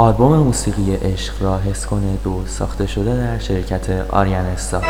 آلبوم موسیقی عشق را حس کنه دو ساخته شده در شرکت آریان استار.